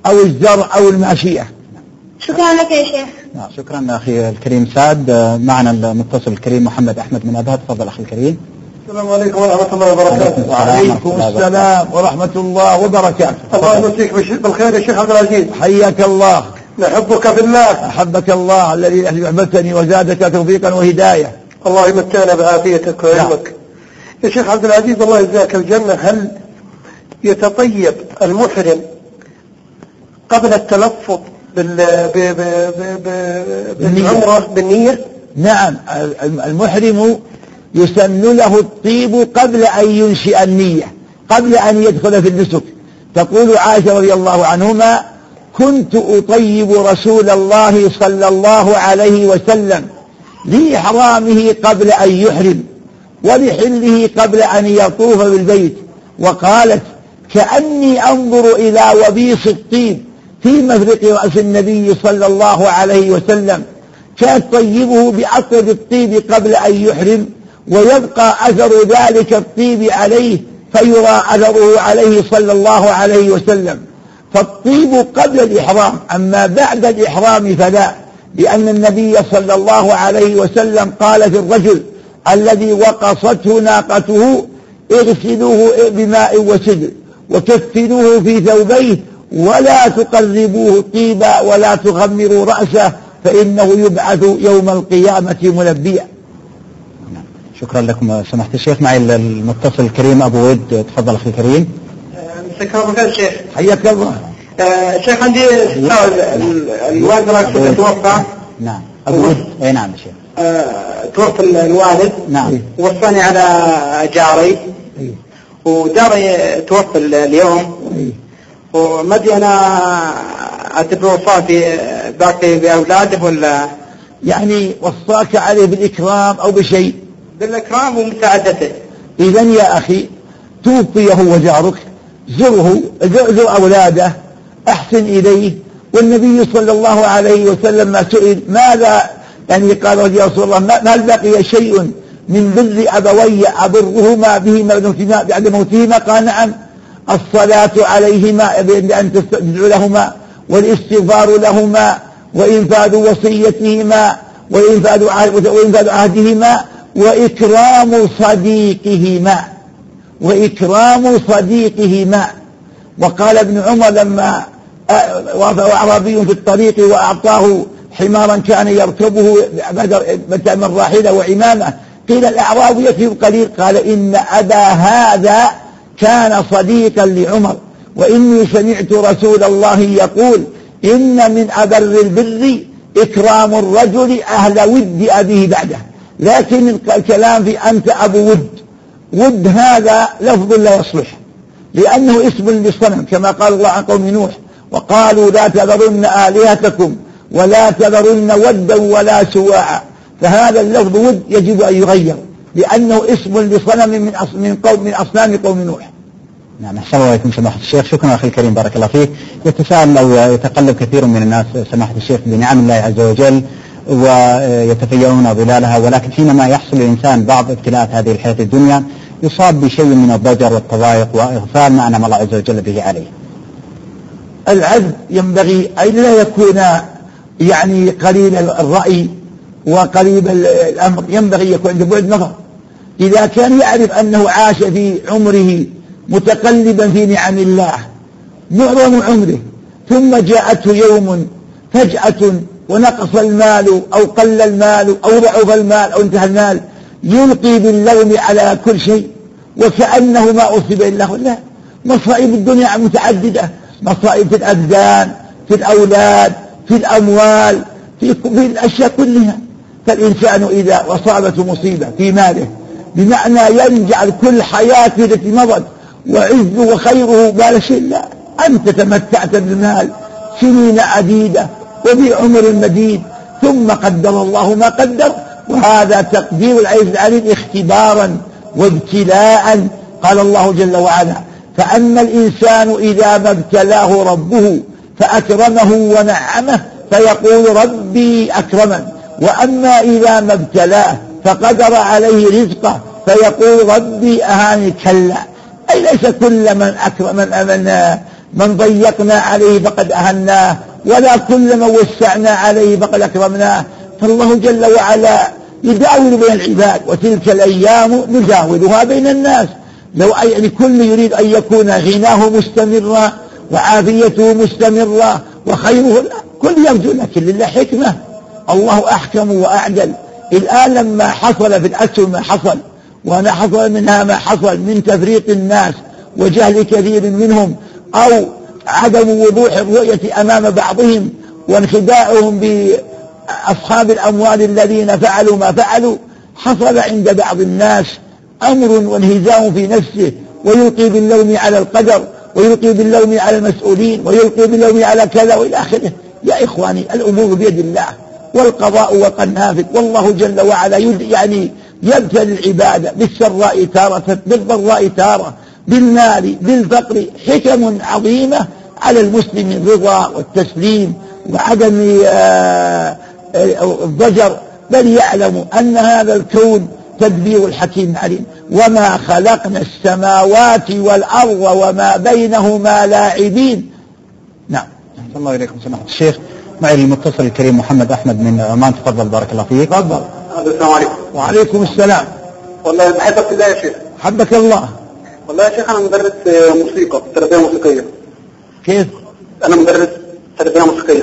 أو الزرع أو الماشية شكرا لك يا شيخ. نعم شكرا أخي الكريم سعد. معنا المتصل الكريم محمد أحمد من أبها تفضل أخي الكريم. السلام عليكم ورحمة الله وبركاته. وعليكم السلام ورحمة الله وبركاته. الله يمسيك بالخير يا شيخ عبد العزيز. حياك الله. نحبك في الله. أحبك الله الذي أحببتني وزادك توفيقا وهداية. الله يمتعنا بعافيتك وعلمك. يا شيخ عبد العزيز الله يجزاك الجنة. هل يتطيب المحرم قبل التلفظ بال... بالعمرة بالنية؟ نعم المحرم يسن له الطيب قبل أن ينشئ النية قبل أن يدخل في النسك. تقول عائشة رضي الله عنهما كنت أطيب رسول الله صلى الله عليه وسلم لإحرامه قبل أن يحرم ولحله قبل أن يطوف بالبيت وقالت كأني أنظر إلى وبيص الطيب في مفرق رأس النبي صلى الله عليه وسلم. كان طيبه بأطيب الطيب قبل أن يحرم ويبقى أثر ذلك الطيب عليه فيرى أثره عليه صلى الله عليه وسلم. فالطيب قبل الإحرام أما بعد الإحرام فلا لأن النبي صلى الله عليه وسلم قال في الرجل الذي وقصته ناقته اغسلوه بماء وسدر وكفنوه في ثوبيه ولا تقربوه طيبا ولا تغمروا رأسه فإنه يبعث يوم القيامة ملبيا. شكرا لكم سماحة الشيخ. معي المتصل الكريم أبو ود. تفضل أخي الكريم. مساك الله بالخير شيخ. حياك الله. آه، شيخ عندي سؤال. ال- الوالد يرحمه توفى. نعم. أبو ود. أي نعم شيخ. آه، توفى الوالد. نعم. وصاني على جاري. وجاري توفى ال- اليوم. وما ادري أنا اعتبر وفاتي باقي باولاده ولا؟ يعني وصاك عليه بالإكرام أو بشيء؟ بالإكرام ومساعدته. إذا يا أخي توفي هو جارك زره زر, أولاده أحسن إليه. والنبي صلى الله عليه وسلم ما سئل ماذا؟ يعني قال يا رسول الله ما هل بقي شيء من بر أبوي أبرهما بهما بعد موتهما؟ قال نعم. الصلاة عليهما بأن تدعو لهما والاستغفار لهما وإنفاذ وصيتهما وإنفاذ عهد- وإنفاذ عهدهما وإكرام صديقهما وإكرام صديقهما. وقال ابن عمر لما أعرابي في الطريق وأعطاه حمارا كان يركبه متى من راحلة وعمامة قيل الأعراب يكذب قليل قال إن أبا هذا كان صديقا لعمر وإني سمعت رسول الله يقول إن من أبر البر إكرام الرجل أهل ود أبيه بعده. لكن الكلام في أنت أبو ود. ود هذا لفظ لا يصلح لأنه اسم للصنم كما قال الله عن قوم نوح وقالوا لا تذرن آلهتكم ولا تذرن ودا ولا سواعا. فهذا اللفظ ود يجب أن يغير. لأنه اسم لصنم من من قوم من أصنام قوم نوح. نعم أحسن الله عليكم سماحة الشيخ. شكرا أخي الكريم بارك الله فيك. يتساءل أو يتقلب كثير من الناس سماحة الشيخ بنعم الله عز وجل ويتفيئون ظلالها. ولكن حينما يحصل الإنسان بعض ابتلاءات هذه الحياة الدنيا يصاب بشيء من الضجر والتضايق وإغفال ما أنعم الله عز وجل به عليه. العبد ينبغي أن لا يكون يعني قليل الرأي وقريب ال- الأمر. ينبغي يكون عنده بعد نظر. إذا كان يعرف أنه عاش في عمره متقلبا في نعم الله معظم عمره ثم جاءته يوم فجأة ونقص المال أو قل المال أو ضعف المال أو انتهى المال يلقي باللوم على كل شيء وكأنه ما أصيب إلا هو. لا مصائب الدنيا متعددة مصائب في الأبدان في الأولاد في الأموال في, في الأشياء كلها. فالإنسان إذا أصابته مصيبة في ماله بمعنى يجعل كل حياته التي مضت وعزه وخيره بال شيء لا أنت تمتعت بالمال سنين عديدة وبعمر مديد ثم قدر الله ما قدر وهذا تقدير العزيز العليم اختبارا وابتلاء قال الله جل وعلا فأما الإنسان إذا ما ابتلاه ربه فأكرمه ونعمه فيقول ربي أكرمن وأما إذا ما ابتلاه فقدر عليه رزقه فيقول ربي أهاني كلا. أي ليس كل من أكرم من أمنا من ضيقنا عليه فقد أهناه ولا كل من وسعنا عليه فقد أكرمناه. فالله جل وعلا يداول بين العباد وتلك الأيام نداولها بين الناس. لو أي يعني كل يريد أن يكون غناه مستمرا وعافيته مستمرة وخيره كل يرجو لكن لله حكمة. الله أحكم وأعدل. الآن لما حصل في الأسهم ما حصل وأنا حصل منها ما حصل من تفريط الناس وجهل كثير منهم أو عدم وضوح الرؤية أمام بعضهم وانخداعهم بأصحاب الأموال الذين فعلوا ما فعلوا حصل عند بعض الناس أمر وانهزام في نفسه ويلقي باللوم على القدر ويلقي باللوم على المسؤولين ويلقي باللوم على كذا وإلى آخره. يا إخواني الأمور بيد الله. والقضاء وقد نافذ والله جل وعلا يعني يبتلي العبادة بالسراء تارة بالضراء تارة بالمال بالفقر. حكم عظيمة على المسلم الرضا والتسليم وعدم آه، الضجر. بل يعلم أن هذا الكون تدبير الحكيم عليم وما خلقنا السماوات والأرض وما بينهما لاعبين. نعم. الله إليكم سماحة الشيخ. معي المتصل الكريم محمد أحمد من عمان. تفضل بارك الله فيك. تفضل. السلام عليكم. وعليكم السلام. والله بحبك في الله يا شيخ. حبك الله. والله يا شيخ أنا مدرس موسيقى تربية موسيقية. كيف؟ أنا مدرس تربية موسيقية.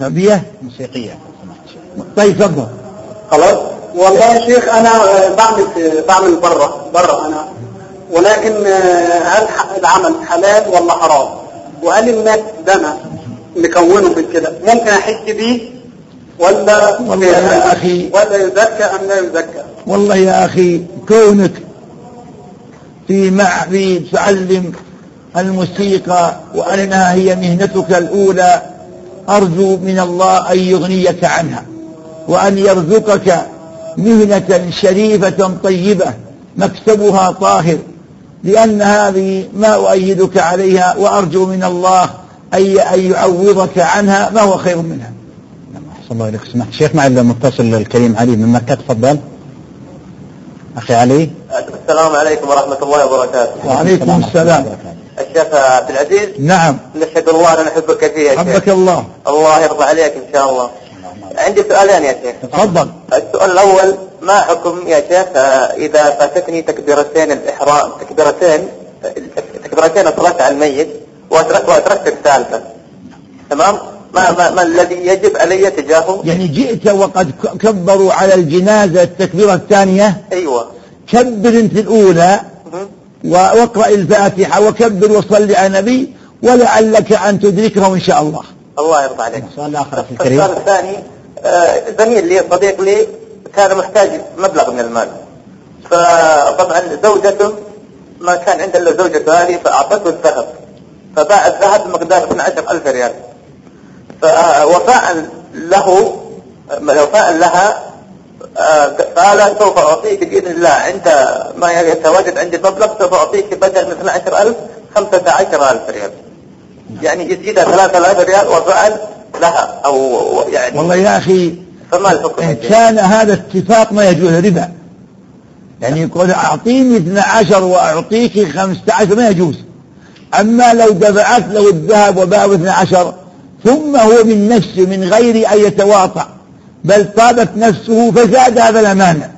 تربية موسيقية. سماحة الشيخ. طيب تفضل. خلاص؟ والله يا شيخ أنا آه، بعمل بعمل بره بره أنا. ولكن آه، هل العمل حلال ولا حرام؟ وهل الناس ده أنا مكونه بالكده ممكن أحج بيه ولا والله يا أخي. ولا يزكى أم لا يزكى والله يا أخي كونك في معبد تعلم الموسيقى وأنها هي مهنتك الأولى أرجو من الله أن يغنيك عنها وأن يرزقك مهنة شريفة طيبة مكسبها طاهر لأن هذه ما أؤيدك عليها وأرجو من الله أن أن يعوضك عنها ما هو خير منها. نعم، أحسن الله إليكم سماحة الشيخ معي المتصل الكريم علي من مكة. تفضل. أخي علي. السلام عليكم ورحمة الله وبركاته. وعليكم السلام الشيخ عبد العزيز. نعم. نشهد الله أن نحبك كثير يا حبك الله. الله يرضى عليك إن شاء الله. عندي سؤالين يا شيخ. تفضل. السؤال الأول ما حكم يا شيخ إذا فاتتني تكبيرتين الإحرام تكبيرتين تكبيرتين الصلاة على الميت وأترك وأتركت الثالثة تمام؟ ما, ما, ما الذي يجب علي تجاهه؟ يعني جئت وقد كبروا على الجنازة التكبيرة الثانية؟ أيوة. كبر انت الأولى واقرأ الفاتحة وكبر وصل على النبي ولعلك أن تدركه إن شاء الله. الله يرضى عليك. السؤال الآخر أخي الكريم السؤال الثاني آه، زميل لي صديق لي كان محتاج مبلغ من المال. فطبعا زوجته ما كان عنده إلا زوجته هذه فأعطته الذهب. فباع الذهب بمقدار 12000 ريال. فوفاء له وفاء لها قال سوف أعطيك بإذن الله. عند ما يتواجد عندي المبلغ سوف أعطيك بدل من 12000 15000 ريال. يعني يزيدها 3000 ريال وفاء لها أو يعني والله يا أخي فما الحكم؟ إن شيخ؟ كان هذا اتفاق ما يجوز ربا. يعني يقول أعطيني 12 وأعطيك 15 ما يجوز. أما لو دفعت له الذهب وباعه 12 ثم هو من نفسه من غير أن يتواطأ بل طابت نفسه فزاد هذا لا مانع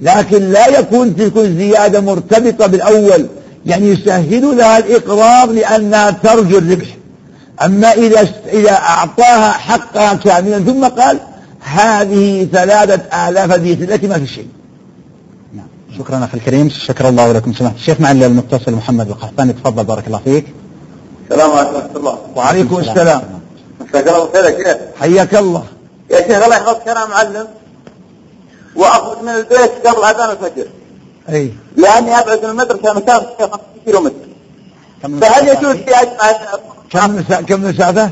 لكن لا يكون تلك الزيادة مرتبطة بالأول يعني يسهل لها الإقرار لأنها ترجو الربح أما إذا إذا أعطاها حقها كاملا ثم قال هذه ثلاثة آلاف دية التي ما في شيء. شكرا أخي الكريم شكر الله لكم سماحة الشيخ معي المتصل محمد القحطاني تفضل بارك الله فيك السلام عليكم ورحمه الله وعليكم السلام مساك الله بالخير يا شيخ حياك الله يا شيخ الله يحفظك أنا معلم واخرج من البيت قبل اذان الفجر أي لاني ابعد من المدرسة مسافه 50 كيلو متر كم فهل يجوز لي اجمع كم مسا... كم مسافة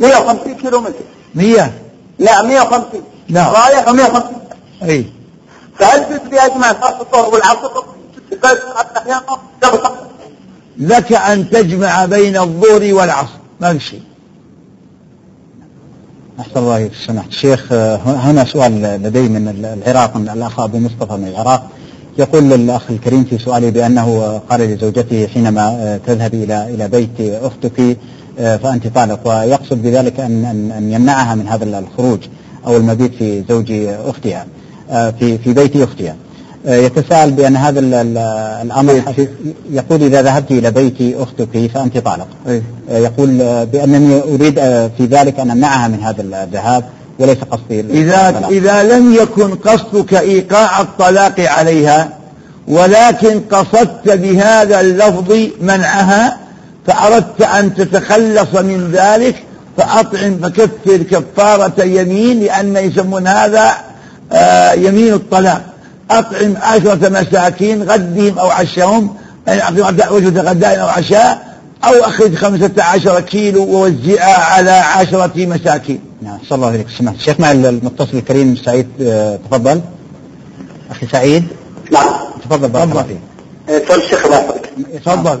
150 كيلو متر مية لا 150 نعم. رايح و150 أي فهل يجوز لي اجمع صلاه الظهر والعصر لك أن تجمع بين الظهر والعصر. ما في شيء. أحسن الله الشيخ آه، هنا سؤال لدي من العراق من الأخ أبو مصطفى من العراق. يقول الأخ الكريم في سؤاله بأنه قال لزوجته حينما تذهبي إلى إلى بيت أختك آه، فأنت طالق. ويقصد بذلك أن أن يمنعها من هذا الخروج أو المبيت في زوج أختها. في في بيت أختها آه، يتساءل بأن هذا ال- ال- الأمر يقول إذا ذهبت إلى بيت أختك فأنت طالق. آه، يقول آه، بأنني أريد آه، في ذلك أن أمنعها من هذا الذهاب وليس قصدي إذا الطلاق. إذا لم يكن قصدك إيقاع الطلاق عليها ولكن قصدت بهذا اللفظ منعها فأردت أن تتخلص من ذلك فأطعم فكفر كفارة يمين لأن يسمون هذا آه، يمين الطلاق. أطعم عشرة مساكين غدهم أو عشاهم يعني أطعم وجبة غداء أو عشاء أو أخذ خمسة عشر كيلو ووزعها على عشرة مساكين. نعم صلى الله عليك. سمعت. الشيخ مع المتصل الكريم سعيد آه، تفضل. أخي سعيد. نعم. تفضل بارك الله تفضل. فيك. سؤال الشيخ الله يحفظك. تفضل.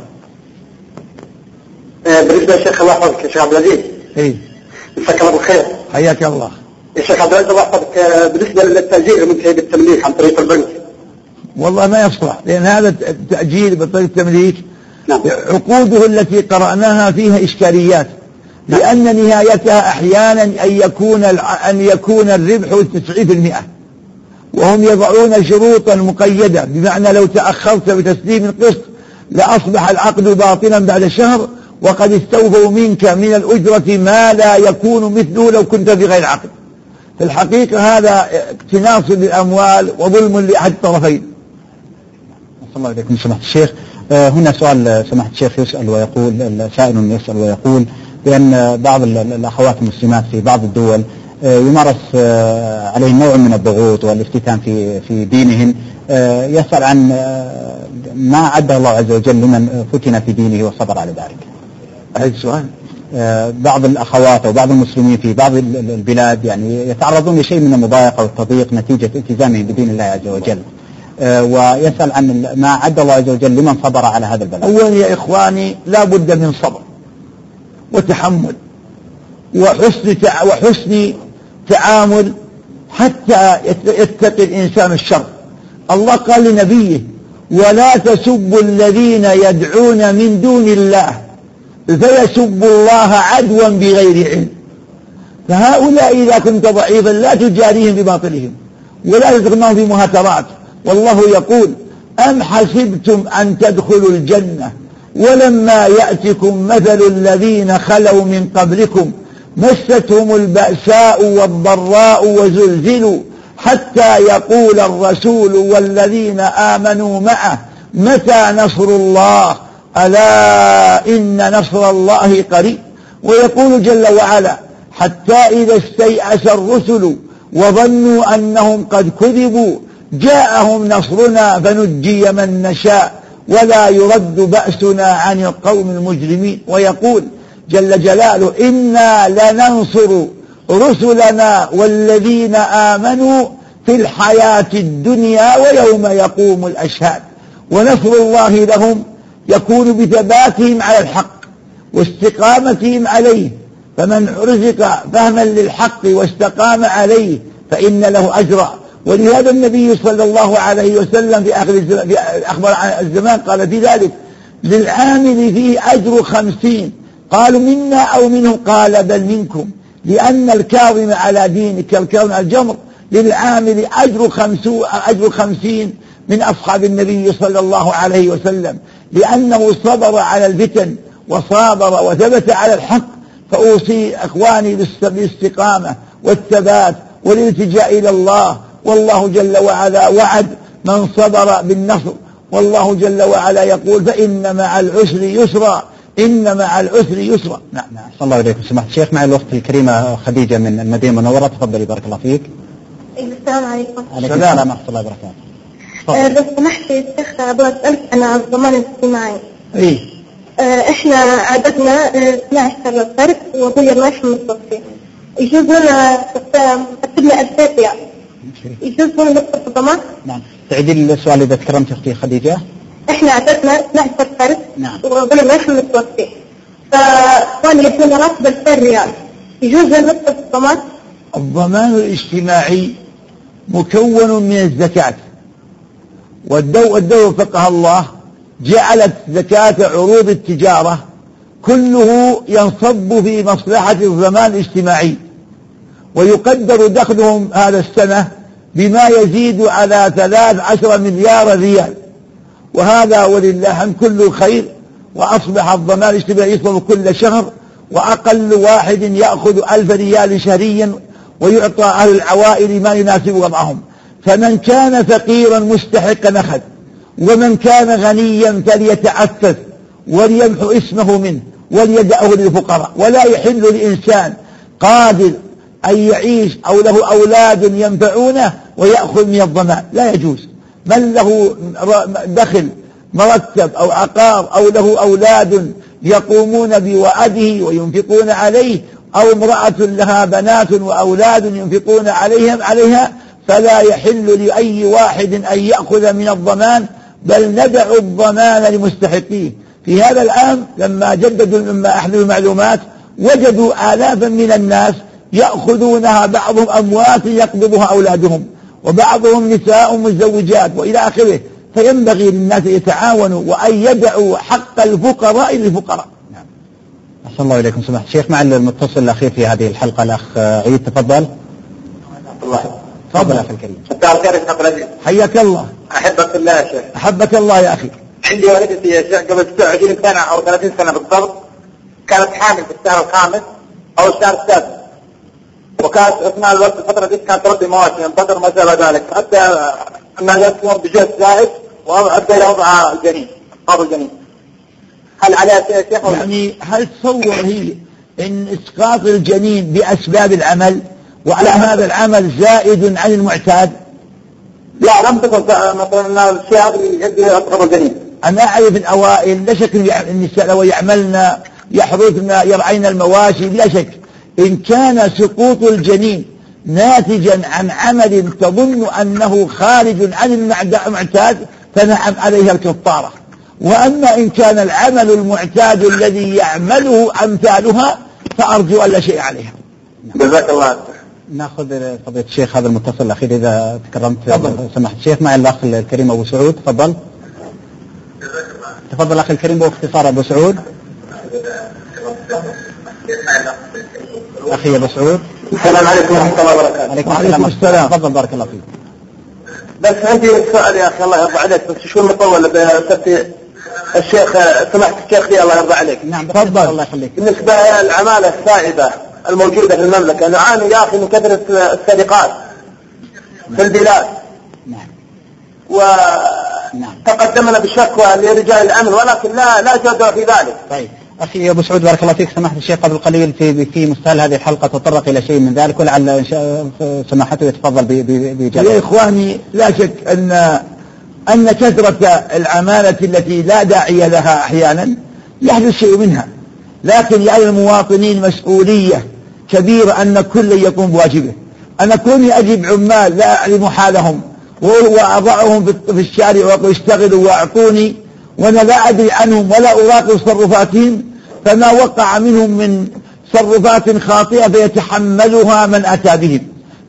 آه، بالنسبة للشيخ الله يحفظك يا شيخ عبد العزيز. اي مساك الله بالخير. حياك الله. يا شيخ عبد العزيز الله يحفظك آه، بالنسبة للتاجير المنتهي بالتمليك عن طريق البنك. والله ما يصلح لأن هذا التأجيل بطريقة التمليك نعم. عقوده التي قرأناها فيها إشكاليات لأن نهايتها أحيانا أن يكون أن يكون الربح 90% وهم يضعون شروطا مقيدة بمعنى لو تأخرت بتسليم القسط لأصبح العقد باطلا بعد شهر وقد استوفوا منك من الأجرة ما لا يكون مثله لو كنت بغير عقد. في الحقيقة هذا اقتناص للأموال وظلم لأحد الطرفين. الله عليكم سماحة الشيخ. آه، هنا سؤال سماحة الشيخ يسأل ويقول سائل يسأل ويقول بأن بعض ال- ال- الأخوات المسلمات في بعض الدول آه، يمارس آه، عليهم نوع من الضغوط والافتتان في في دينهم. يسأل عن ما عده الله عز وجل لمن فتن في دينه وصبر على ذلك. هذا السؤال. بعض الأخوات أو بعض المسلمين في بعض ال- ال- البلاد يعني يتعرضون لشيء من المضايقة والتضييق نتيجة التزامهم بدين الله عز وجل. آه، ويسأل عن ما عد الله عز وجل لمن صبر على هذا البلاء. أولا يا إخواني لا بد من صبر وتحمل وحسن تع... وحسن تعامل حتى يت- يتقي الإنسان الشر. الله قال لنبيه ولا تسبوا الذين يدعون من دون الله فيسبوا الله عدوا بغير علم. فهؤلاء إذا كنت ضعيفا لا تجاريهم بباطلهم ولا تتغنوا في مهاترات. والله يقول أم حسبتم أن تدخلوا الجنة ولما يأتكم مثل الذين خلوا من قبلكم مستهم البأساء والضراء وزلزلوا حتى يقول الرسول والذين آمنوا معه متى نصر الله؟ ألا إن نصر الله قريب؟ ويقول جل وعلا حتى إذا استيأس الرسل وظنوا أنهم قد كذبوا جاءهم نصرنا فنجي من نشاء ولا يرد بأسنا عن القوم المجرمين. ويقول جل جلاله إنا لننصر رسلنا والذين آمنوا في الحياة الدنيا ويوم يقوم الأشهاد. ونصر الله لهم يكون بثباتهم على الحق واستقامتهم عليه. فمن رزق فهما للحق واستقام عليه فإن له أجرا ولهذا النبي صلى الله عليه وسلم في آخر الزمان في أخبر عن الزمان قال في ذلك للعامل فيه أجر خمسين. قالوا منا أو منهم؟ قال بل منكم. لأن الكاظم على دينك كالكاظم على الجمر للعامل أجر خمسو أجر خمسين. من أصحاب النبي صلى الله عليه وسلم لأنه صبر على الفتن وصابر وثبت على الحق فأوصي بالاست- بالاستقامة والثبات والالتجاء إلى الله. والله جل وعلا وعد من صبر بالنصر. والله جل وعلا يقول فإن مع العسر يسرا إن مع العسر يسرا. نعم نعم. صلى الله عليكم. سماحة الشيخ معي الأخت الكريمة خديجة من المدينة المنورة تفضلي بارك الله فيك. السلام عليكم. عليكم السلام. السلام ورحمة الله وبركاته. لو سمحت يا شيخ أبغى أسألك عن الضمان الاجتماعي. إيه آه، إحنا عددنا آه، 12 فرد وأبويا الله يرحمه متوفي يجوز لنا كتبنا أساس يعني يجوز لنا في الضمان؟ نعم. تعيدي السؤال إذا تكرمت أختي خديجة. إحنا عددنا 12 فرد نعم. وأبويا الله يرحمه متوفي فإخواني يدون راتب 2000 ريال. يجوز لنا في الضمان؟ الضمان الاجتماعي مكون من الزكاة. والدولة الدولة وفقها الله جعلت زكاة عروض التجارة كله ينصب في مصلحة الضمان الاجتماعي ويقدر دخلهم هذا السنة بما يزيد على ثلاث عشر مليار ريال. وهذا ولله الحمد كله خير وأصبح الضمان الاجتماعي يصرف كل شهر وأقل واحد يأخذ ألف ريال شهريا ويعطى أهل العوائل ما يناسب وضعهم. فمن كان فقيرا مستحقا أخذ ومن كان غنيا فليتعفف وليمحو اسمه منه وليدعه للفقراء. ولا يحل لإنسان قادر أن يعيش أو له أولاد ينفعونه ويأخذ من الضمان. لا يجوز. من له دخل مرتب أو عقار أو له أولاد يقومون بوعده وينفقون عليه أو امرأة لها بنات وأولاد ينفقون عليهم عليها فلا يحل لأي واحد أن يأخذ من الضمان بل ندع الضمان لمستحقيه. في هذا العام لما جددوا لما أحدثوا المعلومات وجدوا آلافا من الناس يأخذونها بعضهم أموات يقبضها أولادهم وبعضهم نساء مزوجات وإلى آخره. فينبغي للناس أن يتعاونوا وأن يدعوا حق الفقراء للفقراء. أحسن الله إليكم. سماحة الشيخ مع المتصل الأخير في هذه الحلقة الأخ عيد تفضل. الله. تفضل أخي الكريم. مساء الخير يا شيخ العزيز حياك الله. أحبك في الله يا شيخ. أحبك الله يا أخي. عندي والدتي يا شيخ قبل 26 سنة أو 30 سنة بالضبط. كانت حامل في الشهر الخامس أو الشهر السادس. وكانت أثناء الوقت الفترة دي كانت تربي مواشي ينتظر ما شابه ذلك. حتى انها جالسه بجهد زائد وادى إلى وضع الجنين قبل الجنين. هل عليها شيء يا شيخ؟ يعني هل تصور هي إن إسقاط الجنين بأسباب العمل؟ وعلى هذا العمل زائد عن المعتاد. لا لم تكن مثلا يؤدي إلى اسقاط الجنين. أنا أعرف الاوائل لا شك إن النساء لو يعملن يحرثن يرعين المواشي لا شك. إن كان سقوط الجنين ناتجا عن عمل تظن أنه خارج عن المعتاد فنعم عليها الكفارة. وأما إن كان العمل المعتاد الذي يعمله أمثالها فأرجو أن لا شيء عليها. جزاك الله خير ناخذ فضيلة الشيخ هذا المتصل الأخير إذا تكرمت. تفضل. سماحة الشيخ مع الأخ الكريم أبو سعود. تفضل. تفضل أخي الكريم باختصار أبو سعود. أخي أبو سعود. السلام عليكم ورحمة الله وبركاته. عليكم وعليكم السلام. تفضل بارك الله فيك. بس عندي سؤال يا أخي؟ الله يرضى عليك. بس شو المطول بسبت الشيخ سمحت الشيخ لي الله يرضى عليك. نعم تفضل. الله يخليك. بالنسبة للعمالة السائدة الموجودة في المملكة. نعاني يا أخي من كثرة السرقات في البلاد. نعم. وتقدمنا بالشكوى لرجال الأمن ولكن لا لا جدوى في ذلك. طيب. أخي أبو سعود بارك الله فيك. سماحة الشيخ قبل قليل في في مستهل هذه الحلقة تطرق إلى شيء من ذلك ولعل إن شاء سماحته يتفضل ب- ب- يا بإجابة إخواني لا شك أن أن كثرة العمالة التي لا داعي لها أحيانا يحدث شيء منها. لكن على المواطنين مسؤولية كبيرة أن كل يقوم بواجبه. أنا كوني أجيب عمال لا أعلم حالهم. وأضعهم في- الشارع وأقول اشتغلوا وأعطوني وأنا لا أدري عنهم ولا أراقب تصرفاتهم فما وقع منهم من تصرفات خاطئة فيتحملها من أتى بهم.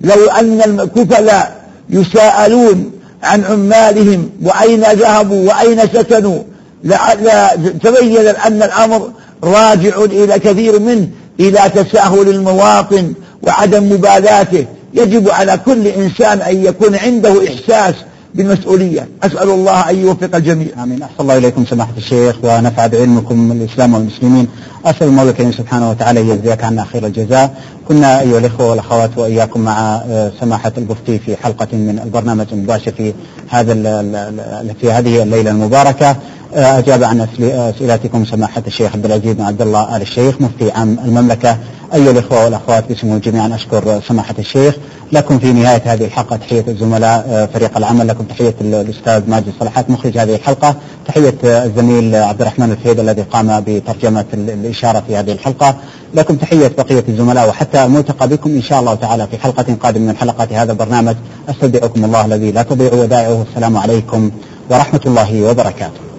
لو أن الكفلاء يساءلون عن عمالهم وأين ذهبوا وأين سكنوا لعل تبين أن الأمر راجع إلى كثير منه إلى تساهل المواطن وعدم مبالاته. يجب على كل إنسان أن يكون عنده إحساس بالمسؤولية أسأل الله أن يوفق الجميع آمين. أحسن الله إليكم سماحة الشيخ ونفع بعلمكم الإسلام والمسلمين. أسأل المولى الكريم سبحانه وتعالى يجزيك عنا خير الجزاء. كنا أيها الإخوة والأخوات وإياكم مع آه، سماحة المفتي في حلقة من البرنامج المباشر في هذا في هذه الليلة المباركة. آه، أجاب عن أسئل- أسئلتكم سماحة الشيخ عبد العزيز بن عبد الله آل الشيخ مفتي عام المملكة. أيها الإخوة والأخوات باسمهم جميعا أشكر سماحة الشيخ. لكم في نهاية هذه الحلقة تحية الزملاء آه، فريق العمل. لكم تحية ال- الأستاذ ماجد صلاحات مخرج هذه الحلقة تحية الزميل عبد الرحمن الفهيد الذي قام بترجمة ال- الإشارة في هذه الحلقة. لكم تحية بقية الزملاء وحتى الملتقى بكم إن شاء الله تعالى في حلقة قادمة من حلقات هذا البرنامج. أستودعكم الله الذي لا تضيع ودائعه. السلام عليكم ورحمة الله وبركاته.